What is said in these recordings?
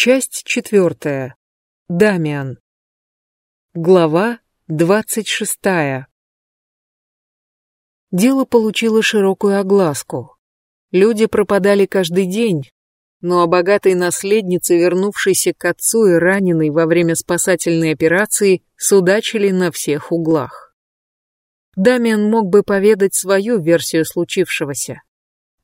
Часть четвертая. Дамиан. Глава двадцать шестая. Дело получило широкую огласку. Люди пропадали каждый день, но о богатой наследнице, вернувшейся к отцу и раненой во время спасательной операции, судачили на всех углах. Дамиан мог бы поведать свою версию случившегося.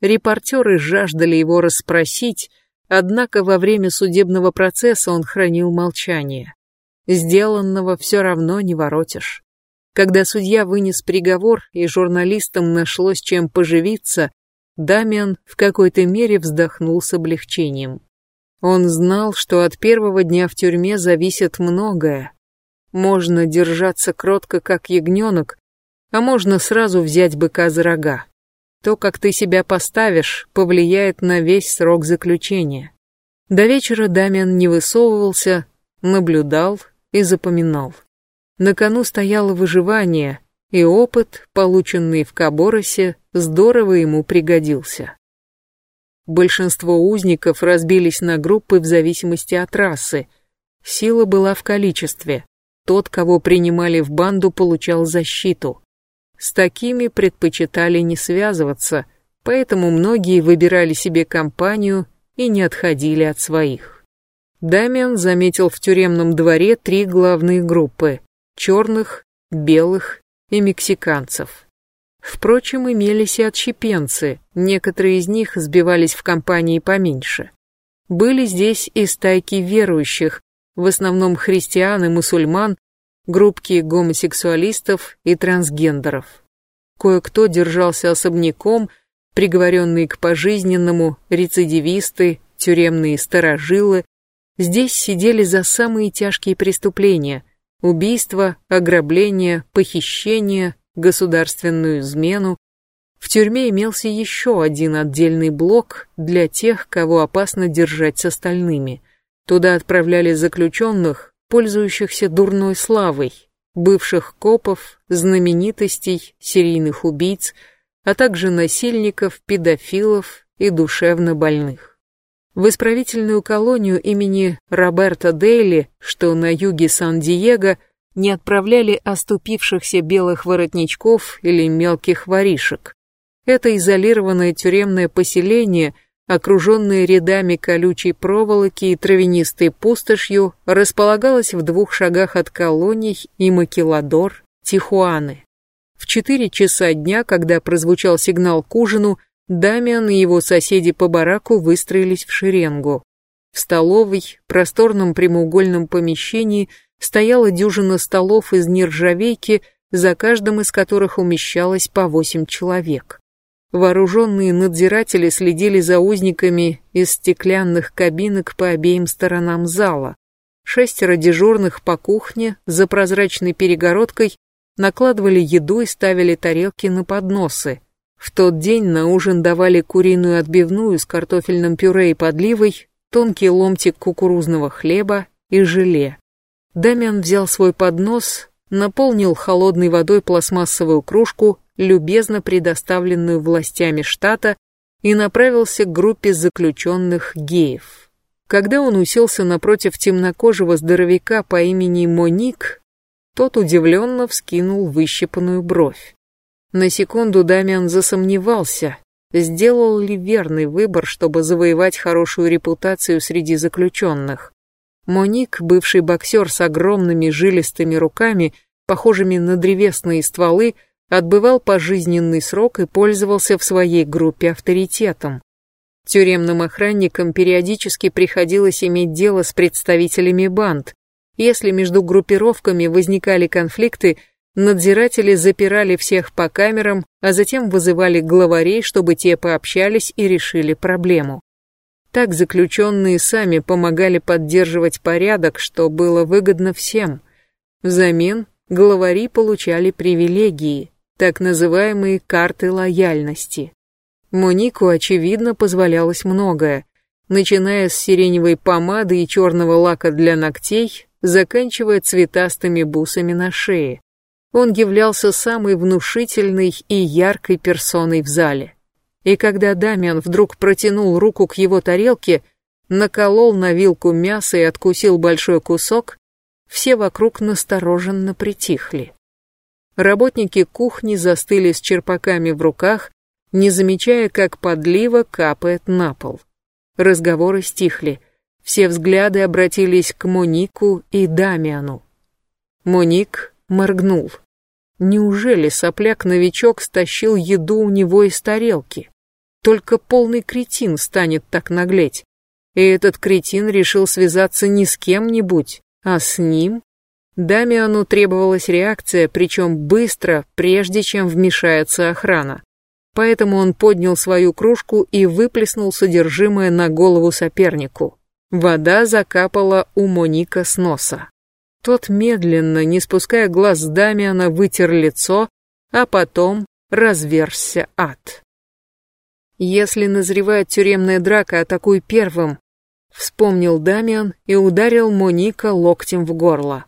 Репортеры жаждали его расспросить, Однако во время судебного процесса он хранил молчание. Сделанного все равно не воротишь. Когда судья вынес приговор и журналистам нашлось чем поживиться, Дамиан в какой-то мере вздохнул с облегчением. Он знал, что от первого дня в тюрьме зависит многое. Можно держаться кротко, как ягненок, а можно сразу взять быка за рога. То, как ты себя поставишь, повлияет на весь срок заключения. До вечера Дамиан не высовывался, наблюдал и запоминал. На кону стояло выживание, и опыт, полученный в Каборосе, здорово ему пригодился. Большинство узников разбились на группы в зависимости от расы. Сила была в количестве. Тот, кого принимали в банду, получал защиту. С такими предпочитали не связываться, поэтому многие выбирали себе компанию и не отходили от своих. Дамиан заметил в тюремном дворе три главные группы – черных, белых и мексиканцев. Впрочем, имелись и отщепенцы, некоторые из них сбивались в компании поменьше. Были здесь и стайки верующих, в основном христиан и мусульман, группки гомосексуалистов и трансгендеров. Кое-кто держался особняком, приговоренные к пожизненному, рецидивисты, тюремные сторожилы. Здесь сидели за самые тяжкие преступления – убийство, ограбление, похищение, государственную измену. В тюрьме имелся еще один отдельный блок для тех, кого опасно держать с остальными. Туда отправляли заключенных, пользующихся дурной славой, бывших копов, знаменитостей, серийных убийц, а также насильников, педофилов и душевно больных. В исправительную колонию имени Роберта Дейли, что на юге Сан-Диего, не отправляли оступившихся белых воротничков или мелких воришек. Это изолированное тюремное поселение окруженная рядами колючей проволоки и травянистой пустошью, располагалась в двух шагах от колоний и Макеладор, Тихуаны. В четыре часа дня, когда прозвучал сигнал к ужину, Дамиан и его соседи по бараку выстроились в шеренгу. В столовой, просторном прямоугольном помещении, стояла дюжина столов из нержавейки, за каждым из которых умещалось по восемь человек. Вооруженные надзиратели следили за узниками из стеклянных кабинок по обеим сторонам зала. Шестеро дежурных по кухне за прозрачной перегородкой накладывали еду и ставили тарелки на подносы. В тот день на ужин давали куриную отбивную с картофельным пюре и подливой, тонкий ломтик кукурузного хлеба и желе. Дамиан взял свой поднос, наполнил холодной водой пластмассовую кружку любезно предоставленную властями штата, и направился к группе заключенных геев. Когда он уселся напротив темнокожего здоровяка по имени Моник, тот удивленно вскинул выщипанную бровь. На секунду Дамиан засомневался, сделал ли верный выбор, чтобы завоевать хорошую репутацию среди заключенных. Моник, бывший боксер с огромными жилистыми руками, похожими на древесные стволы, отбывал пожизненный срок и пользовался в своей группе авторитетом. Тюремным охранникам периодически приходилось иметь дело с представителями банд. Если между группировками возникали конфликты, надзиратели запирали всех по камерам, а затем вызывали главарей, чтобы те пообщались и решили проблему. Так заключенные сами помогали поддерживать порядок, что было выгодно всем. Взамен главари получали привилегии так называемые карты лояльности. Монику, очевидно, позволялось многое, начиная с сиреневой помады и черного лака для ногтей, заканчивая цветастыми бусами на шее. Он являлся самой внушительной и яркой персоной в зале. И когда Дамиан вдруг протянул руку к его тарелке, наколол на вилку мясо и откусил большой кусок, все вокруг настороженно притихли. Работники кухни застыли с черпаками в руках, не замечая, как подлива капает на пол. Разговоры стихли, все взгляды обратились к Монику и Дамиану. Моник моргнул. Неужели сопляк-новичок стащил еду у него из тарелки? Только полный кретин станет так наглеть. И этот кретин решил связаться не с кем-нибудь, а с ним? Дамиану требовалась реакция, причем быстро, прежде чем вмешается охрана. Поэтому он поднял свою кружку и выплеснул содержимое на голову сопернику. Вода закапала у Моника с носа. Тот медленно, не спуская глаз с Дамиана, вытер лицо, а потом разверзся ад. Если назревает тюремная драка, атакуй первым, вспомнил Дамиан и ударил Моника локтем в горло.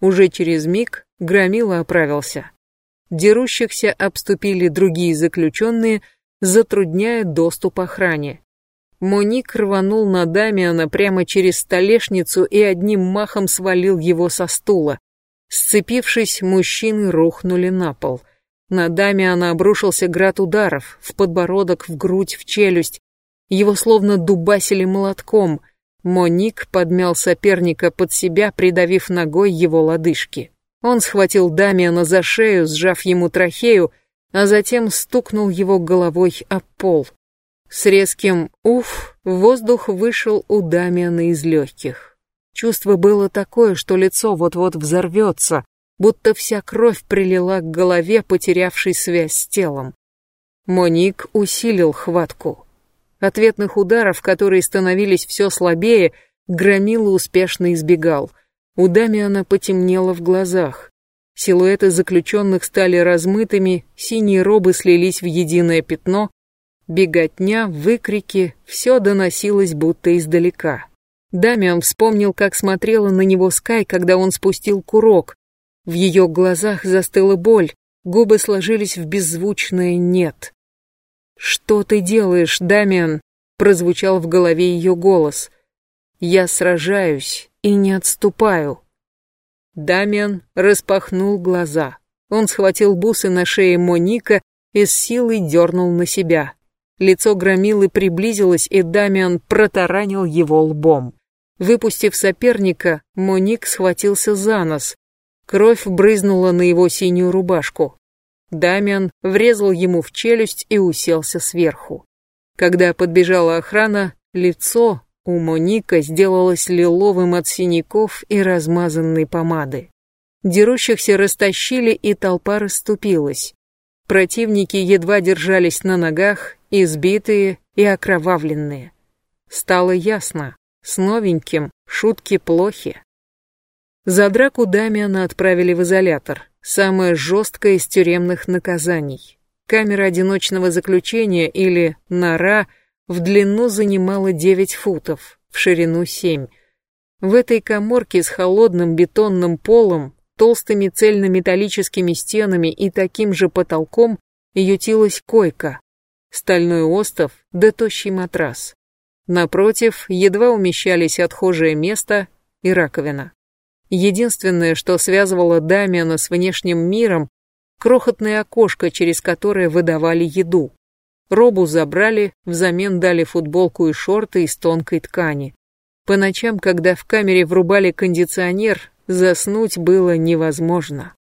Уже через миг Громила оправился. Дерущихся обступили другие заключенные, затрудняя доступ охране. Моник рванул на Дамиана прямо через столешницу и одним махом свалил его со стула. Сцепившись, мужчины рухнули на пол. На Дамиана обрушился град ударов, в подбородок, в грудь, в челюсть. Его словно дубасили молотком. Моник подмял соперника под себя, придавив ногой его лодыжки. Он схватил Дамиана за шею, сжав ему трахею, а затем стукнул его головой о пол. С резким «уф» воздух вышел у Дамиана из легких. Чувство было такое, что лицо вот-вот взорвется, будто вся кровь прилила к голове, потерявшей связь с телом. Моник усилил хватку. Ответных ударов, которые становились все слабее, Громила успешно избегал. У Дамиана потемнело в глазах. Силуэты заключенных стали размытыми, синие робы слились в единое пятно, беготня, выкрики, все доносилось будто издалека. Дамиан вспомнил, как смотрела на него Скай, когда он спустил курок. В ее глазах застыла боль, губы сложились в беззвучное «нет». «Что ты делаешь, Дамиан?» — прозвучал в голове ее голос. «Я сражаюсь и не отступаю». Дамиан распахнул глаза. Он схватил бусы на шее Моника и с силой дернул на себя. Лицо громилы приблизилось, и Дамиан протаранил его лбом. Выпустив соперника, Моник схватился за нос. Кровь брызнула на его синюю рубашку. Дамиан врезал ему в челюсть и уселся сверху. Когда подбежала охрана, лицо у Моника сделалось лиловым от синяков и размазанной помады. Дерущихся растащили, и толпа расступилась. Противники едва держались на ногах, избитые и окровавленные. Стало ясно, с новеньким шутки плохи. За драку Дамиана отправили в изолятор, самое жесткое из тюремных наказаний. Камера одиночного заключения или нора в длину занимала 9 футов, в ширину 7. В этой коморке с холодным бетонным полом, толстыми цельнометаллическими стенами и таким же потолком ютилась койка, стальной остов да тощий матрас. Напротив едва умещались отхожее место и раковина. Единственное, что связывало Дамиана с внешним миром, крохотное окошко, через которое выдавали еду. Робу забрали, взамен дали футболку и шорты из тонкой ткани. По ночам, когда в камере врубали кондиционер, заснуть было невозможно.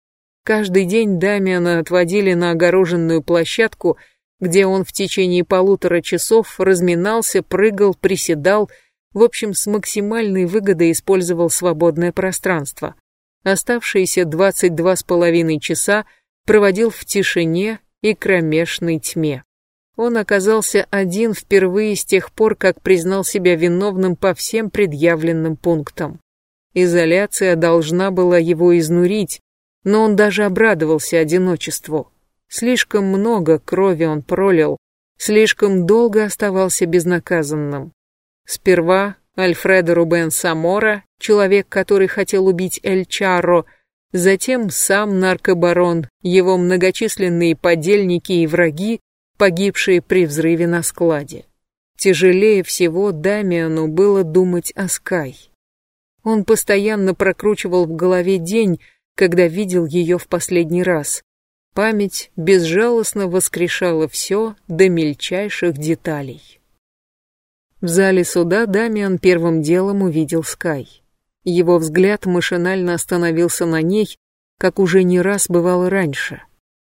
Каждый день Дамиана отводили на огороженную площадку, где он в течение полутора часов разминался, прыгал, приседал, в общем, с максимальной выгодой использовал свободное пространство. Оставшиеся 22 с половиной часа проводил в тишине и кромешной тьме. Он оказался один впервые с тех пор, как признал себя виновным по всем предъявленным пунктам. Изоляция должна была его изнурить, но он даже обрадовался одиночеству. Слишком много крови он пролил, слишком долго оставался безнаказанным. Сперва Альфредо Рубен Самора, человек, который хотел убить Эль Чарро, затем сам наркобарон, его многочисленные подельники и враги, погибшие при взрыве на складе. Тяжелее всего Дамиану было думать о Скай. Он постоянно прокручивал в голове день, когда видел ее в последний раз. Память безжалостно воскрешала все до мельчайших деталей. В зале суда Дамиан первым делом увидел Скай. Его взгляд машинально остановился на ней, как уже не раз бывало раньше.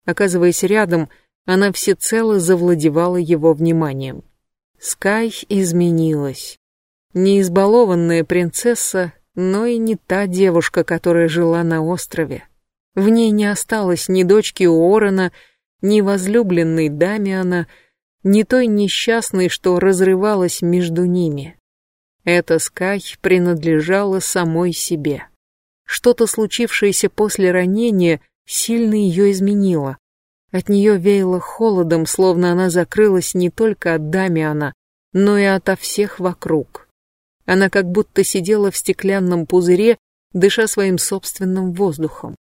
Оказываясь рядом, она всецело завладевала его вниманием. Скай изменилась. Не избалованная принцесса, но и не та девушка, которая жила на острове. В ней не осталось ни дочки Уоррена, ни возлюбленной Дамиана, ни той несчастной, что разрывалась между ними. Эта Скай принадлежала самой себе. Что-то случившееся после ранения сильно ее изменило. От нее веяло холодом, словно она закрылась не только от Дамиана, но и ото всех вокруг. Она как будто сидела в стеклянном пузыре, дыша своим собственным воздухом.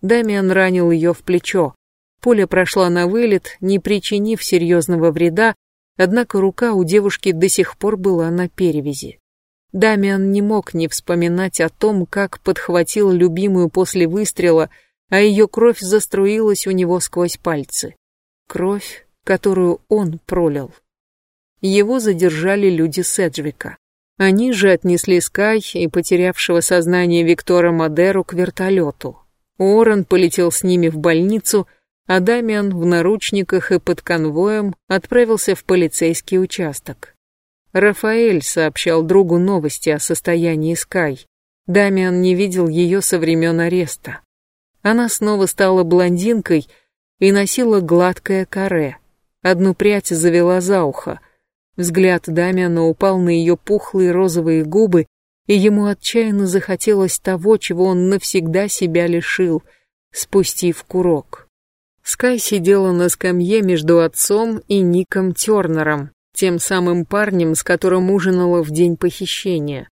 Дамиан ранил ее в плечо. Пуля прошла на вылет, не причинив серьезного вреда, однако рука у девушки до сих пор была на перевязи. Дамиан не мог не вспоминать о том, как подхватил любимую после выстрела, а ее кровь заструилась у него сквозь пальцы. Кровь, которую он пролил. Его задержали люди Седжвика. Они же отнесли Скай и потерявшего сознание Виктора Мадеру к вертолету. Уоррен полетел с ними в больницу, а Дамиан в наручниках и под конвоем отправился в полицейский участок. Рафаэль сообщал другу новости о состоянии Скай. Дамиан не видел ее со времен ареста. Она снова стала блондинкой и носила гладкое каре. Одну прядь завела за ухо. Взгляд Дамиана упал на ее пухлые розовые губы, и ему отчаянно захотелось того, чего он навсегда себя лишил, спустив курок. Скай сидела на скамье между отцом и Ником Тернером, тем самым парнем, с которым ужинала в день похищения.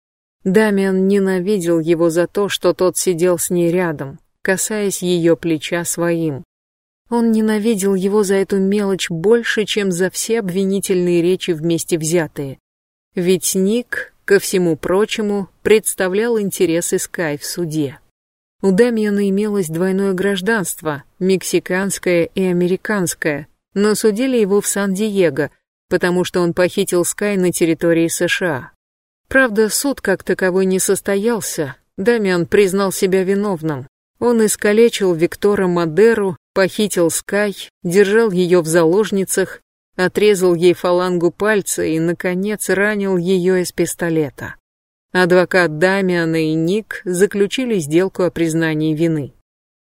Дамиан ненавидел его за то, что тот сидел с ней рядом, касаясь ее плеча своим. Он ненавидел его за эту мелочь больше, чем за все обвинительные речи вместе взятые. Ведь Ник, ко всему прочему, представлял интересы Скай в суде. У Дамиана имелось двойное гражданство, мексиканское и американское, но судили его в Сан-Диего, потому что он похитил Скай на территории США. Правда, суд как таковой не состоялся, Дамиан признал себя виновным. Он искалечил Виктора Мадеру, похитил Скай, держал ее в заложницах, отрезал ей фалангу пальца и, наконец, ранил ее из пистолета. Адвокат Дамиана и Ник заключили сделку о признании вины.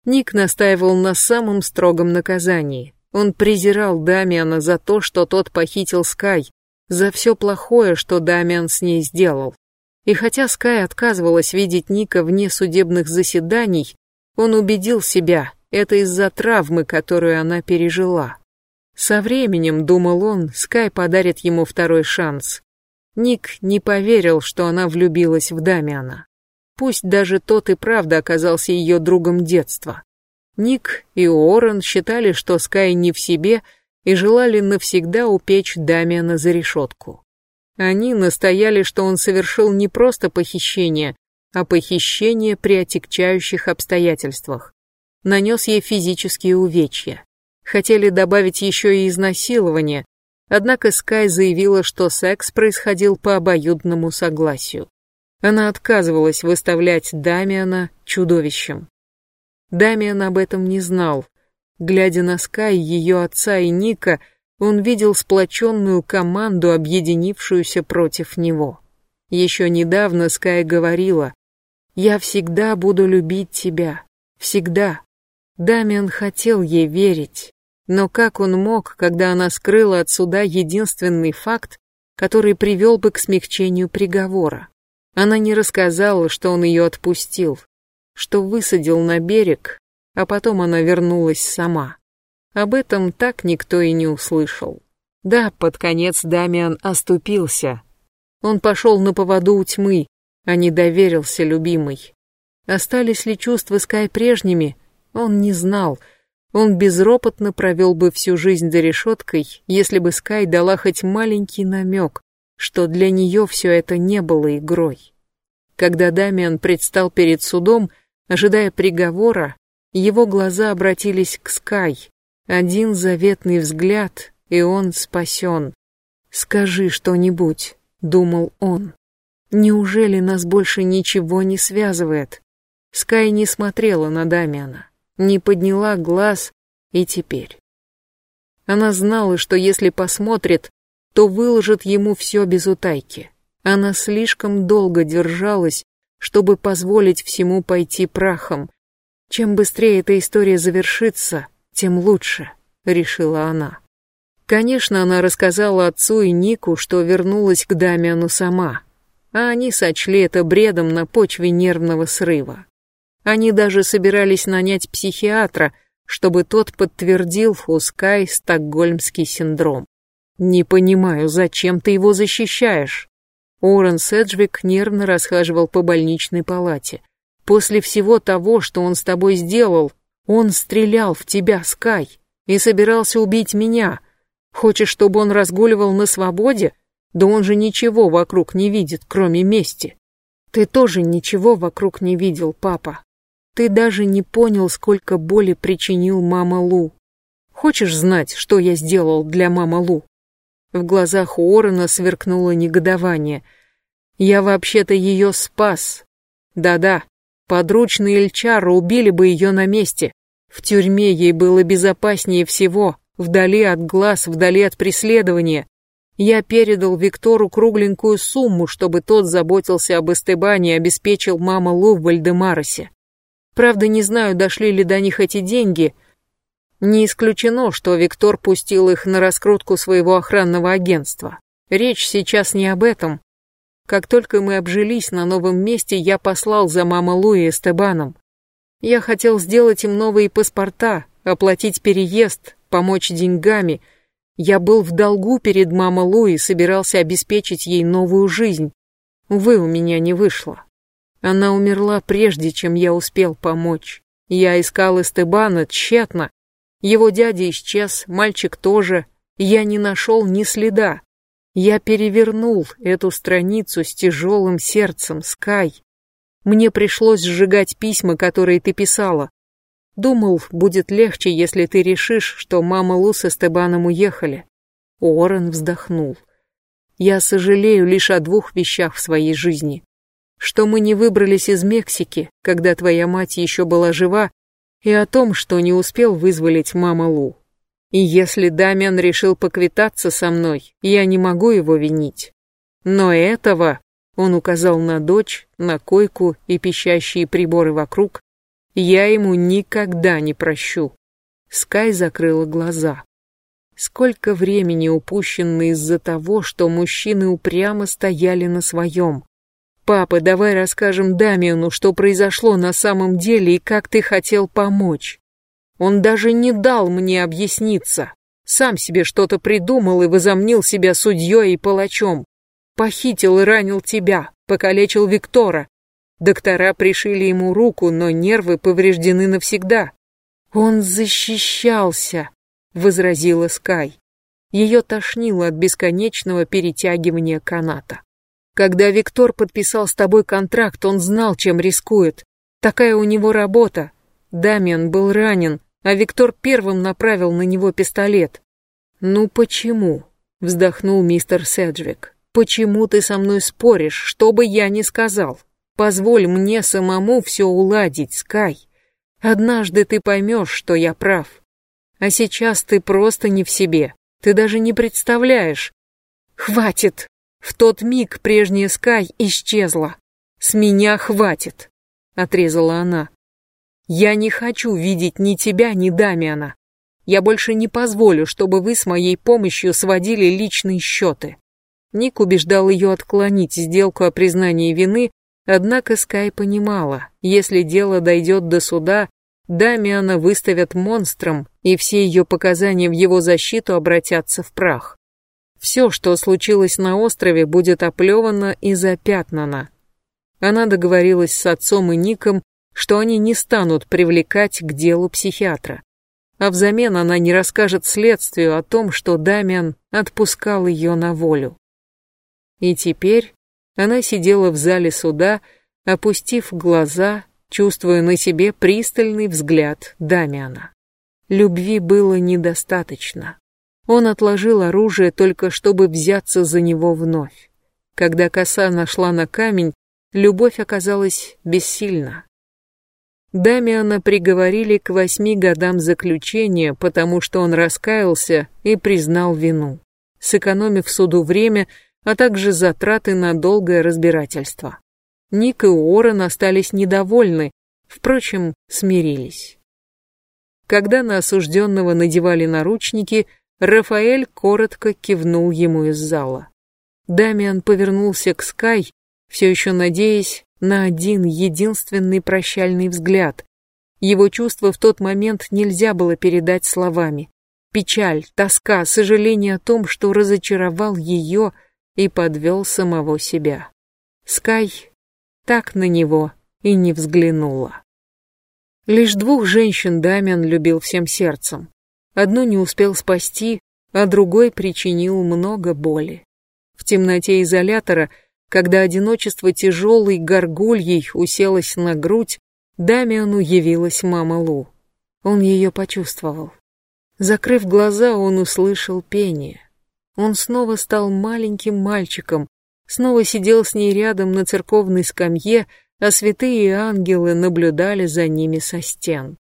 Ник настаивал на самом строгом наказании. Он презирал Дамиана за то, что тот похитил Скай, за все плохое, что Дамиан с ней сделал. И хотя Скай отказывалась видеть Ника вне судебных заседаний, он убедил себя, это из-за травмы, которую она пережила. Со временем, думал он, Скай подарит ему второй шанс. Ник не поверил, что она влюбилась в Дамиана. Пусть даже тот и правда оказался ее другом детства. Ник и Уоррен считали, что Скай не в себе и желали навсегда упечь Дамиана за решетку. Они настояли, что он совершил не просто похищение, а похищение при отягчающих обстоятельствах. Нанес ей физические увечья. Хотели добавить еще и изнасилование, однако Скай заявила, что секс происходил по обоюдному согласию. Она отказывалась выставлять Дамиана чудовищем. Дамиан об этом не знал. Глядя на Скай, ее отца и Ника, он видел сплоченную команду, объединившуюся против него. Еще недавно Скай говорила, «Я всегда буду любить тебя. Всегда». Дамиан хотел ей верить, но как он мог, когда она скрыла от суда единственный факт, который привел бы к смягчению приговора? Она не рассказала, что он ее отпустил, что высадил на берег, а потом она вернулась сама. Об этом так никто и не услышал. Да, под конец Дамиан оступился. Он пошел на поводу у тьмы, а не доверился любимой. Остались ли чувства Скай прежними, он не знал, Он безропотно провел бы всю жизнь за решеткой, если бы Скай дала хоть маленький намек, что для нее все это не было игрой. Когда Дамиан предстал перед судом, ожидая приговора, его глаза обратились к Скай. Один заветный взгляд, и он спасен. «Скажи что-нибудь», — думал он. «Неужели нас больше ничего не связывает?» Скай не смотрела на Дамиана не подняла глаз и теперь. Она знала, что если посмотрит, то выложит ему все без утайки. Она слишком долго держалась, чтобы позволить всему пойти прахом. Чем быстрее эта история завершится, тем лучше, решила она. Конечно, она рассказала отцу и Нику, что вернулась к Дамиану сама, а они сочли это бредом на почве нервного срыва. Они даже собирались нанять психиатра, чтобы тот подтвердил у Скай стокгольмский синдром. «Не понимаю, зачем ты его защищаешь?» Уоррен Седжвик нервно расхаживал по больничной палате. «После всего того, что он с тобой сделал, он стрелял в тебя, Скай, и собирался убить меня. Хочешь, чтобы он разгуливал на свободе? Да он же ничего вокруг не видит, кроме мести. Ты тоже ничего вокруг не видел, папа. Ты даже не понял, сколько боли причинил мама Лу. Хочешь знать, что я сделал для мамы Лу? В глазах Уоррена сверкнуло негодование. Я вообще-то ее спас. Да-да, подручные Эльчара убили бы ее на месте. В тюрьме ей было безопаснее всего, вдали от глаз, вдали от преследования. Я передал Виктору кругленькую сумму, чтобы тот заботился об Эстебане и обеспечил маму Лу в Вальдемаросе. Правда, не знаю, дошли ли до них эти деньги. Не исключено, что Виктор пустил их на раскрутку своего охранного агентства. Речь сейчас не об этом. Как только мы обжились на новом месте, я послал за мама Луи Эстебаном. Я хотел сделать им новые паспорта, оплатить переезд, помочь деньгами. Я был в долгу перед мамой Луи собирался обеспечить ей новую жизнь. Увы, у меня не вышло. Она умерла прежде, чем я успел помочь. Я искал Эстебана тщетно. Его дядя исчез, мальчик тоже. Я не нашел ни следа. Я перевернул эту страницу с тяжелым сердцем, Скай. Мне пришлось сжигать письма, которые ты писала. Думал, будет легче, если ты решишь, что мама Лу с Эстебаном уехали. Уоррен вздохнул. Я сожалею лишь о двух вещах в своей жизни что мы не выбрались из Мексики, когда твоя мать еще была жива, и о том, что не успел вызволить мама Лу. И если Дамиан решил поквитаться со мной, я не могу его винить. Но этого, он указал на дочь, на койку и пищащие приборы вокруг, я ему никогда не прощу. Скай закрыла глаза. Сколько времени упущено из-за того, что мужчины упрямо стояли на своем. «Папа, давай расскажем Дамиану, что произошло на самом деле и как ты хотел помочь. Он даже не дал мне объясниться. Сам себе что-то придумал и возомнил себя судьей и палачом. Похитил и ранил тебя, покалечил Виктора. Доктора пришили ему руку, но нервы повреждены навсегда. Он защищался, возразила Скай. Ее тошнило от бесконечного перетягивания каната. Когда Виктор подписал с тобой контракт, он знал, чем рискует. Такая у него работа. Дамиан был ранен, а Виктор первым направил на него пистолет. «Ну почему?» — вздохнул мистер Седжвик. «Почему ты со мной споришь, что бы я ни сказал? Позволь мне самому все уладить, Скай. Однажды ты поймешь, что я прав. А сейчас ты просто не в себе. Ты даже не представляешь. Хватит!» В тот миг прежняя Скай исчезла. «С меня хватит», — отрезала она. «Я не хочу видеть ни тебя, ни Дамиана. Я больше не позволю, чтобы вы с моей помощью сводили личные счеты». Ник убеждал ее отклонить сделку о признании вины, однако Скай понимала, если дело дойдет до суда, Дамиана выставят монстром, и все ее показания в его защиту обратятся в прах. Все, что случилось на острове, будет оплевано и запятнано. Она договорилась с отцом и Ником, что они не станут привлекать к делу психиатра. а взамен она не расскажет следствию о том, что Дамиан отпускал ее на волю. И теперь она сидела в зале суда, опустив глаза, чувствуя на себе пристальный взгляд Дамиана. Любви было недостаточно. Он отложил оружие только чтобы взяться за него вновь. Когда коса нашла на камень, любовь оказалась бессильна. Дамиана приговорили к восьми годам заключения, потому что он раскаялся и признал вину, сэкономив суду время, а также затраты на долгое разбирательство. Ник и Уоррен остались недовольны, впрочем, смирились. Когда на осужденного надевали наручники, Рафаэль коротко кивнул ему из зала. Дамиан повернулся к Скай, все еще надеясь на один единственный прощальный взгляд. Его чувства в тот момент нельзя было передать словами. Печаль, тоска, сожаление о том, что разочаровал ее и подвел самого себя. Скай так на него и не взглянула. Лишь двух женщин Дамиан любил всем сердцем. Одну не успел спасти, а другой причинил много боли. В темноте изолятора, когда одиночество тяжелой горгульей уселось на грудь, Дамиану явилась мама Лу. Он ее почувствовал. Закрыв глаза, он услышал пение. Он снова стал маленьким мальчиком, снова сидел с ней рядом на церковной скамье, а святые ангелы наблюдали за ними со стен.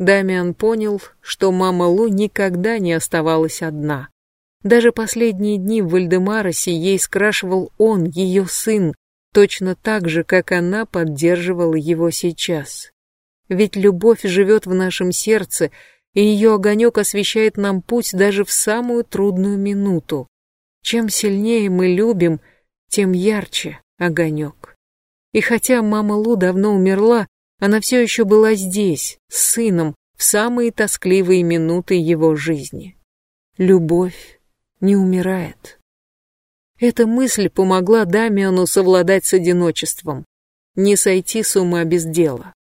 Дамиан понял, что мама Лу никогда не оставалась одна. Даже последние дни в Вальдемаросе ей скрашивал он, ее сын, точно так же, как она поддерживала его сейчас. Ведь любовь живет в нашем сердце, и ее огонек освещает нам путь даже в самую трудную минуту. Чем сильнее мы любим, тем ярче огонек. И хотя мама Лу давно умерла, она все еще была здесь, с сыном, в самые тоскливые минуты его жизни. Любовь не умирает. Эта мысль помогла Дамиану совладать с одиночеством, не сойти с ума без дела.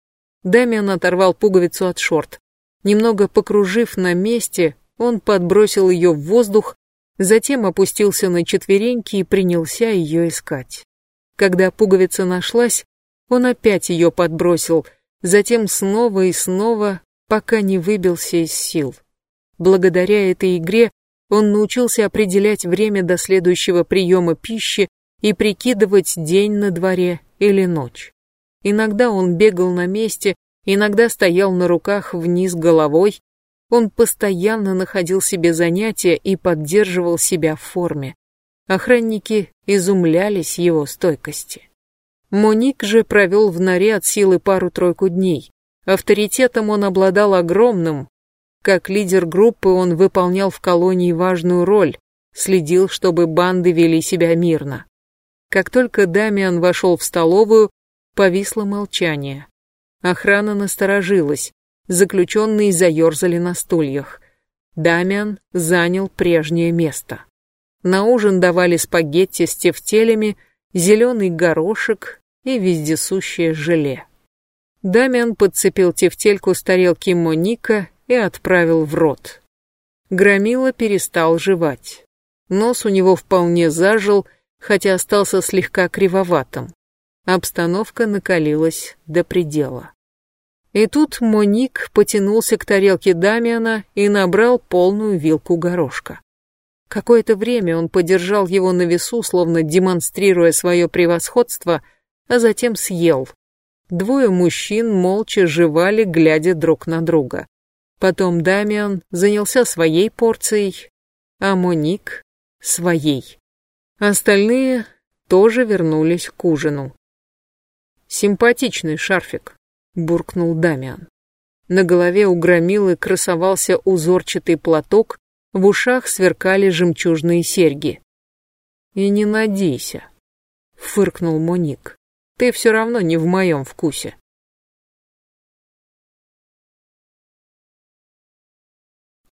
Дамиан оторвал пуговицу от шорт. Немного покружив на месте, он подбросил ее в воздух, затем опустился на четвереньки и принялся ее искать. Когда пуговица нашлась, он опять ее подбросил, затем снова и снова, пока не выбился из сил. Благодаря этой игре он научился определять время до следующего приема пищи и прикидывать день на дворе или ночь. Иногда он бегал на месте, иногда стоял на руках вниз головой, он постоянно находил себе занятия и поддерживал себя в форме. Охранники изумлялись его стойкости. Моник же провел в норе от силы пару-тройку дней. Авторитетом он обладал огромным. Как лидер группы он выполнял в колонии важную роль, следил, чтобы банды вели себя мирно. Как только Дамиан вошел в столовую, повисло молчание. Охрана насторожилась, заключенные заерзали на стульях. Дамиан занял прежнее место. На ужин давали спагетти с тефтелями, зеленый горошек и вездесущее желе. Дамиан подцепил тефтельку с тарелки Моника и отправил в рот. Громила перестал жевать. Нос у него вполне зажил, хотя остался слегка кривоватым. Обстановка накалилась до предела. И тут Моник потянулся к тарелке Дамиана и набрал полную вилку горошка. Какое-то время он подержал его на весу, словно демонстрируя свое превосходство, а затем съел. Двое мужчин молча жевали, глядя друг на друга. Потом Дамиан занялся своей порцией, а Моник — своей. Остальные тоже вернулись к ужину. «Симпатичный шарфик», — буркнул Дамиан. На голове у громилы красовался узорчатый платок, в ушах сверкали жемчужные серьги. «И не надейся», — фыркнул Моник. «Ты все равно не в моем вкусе».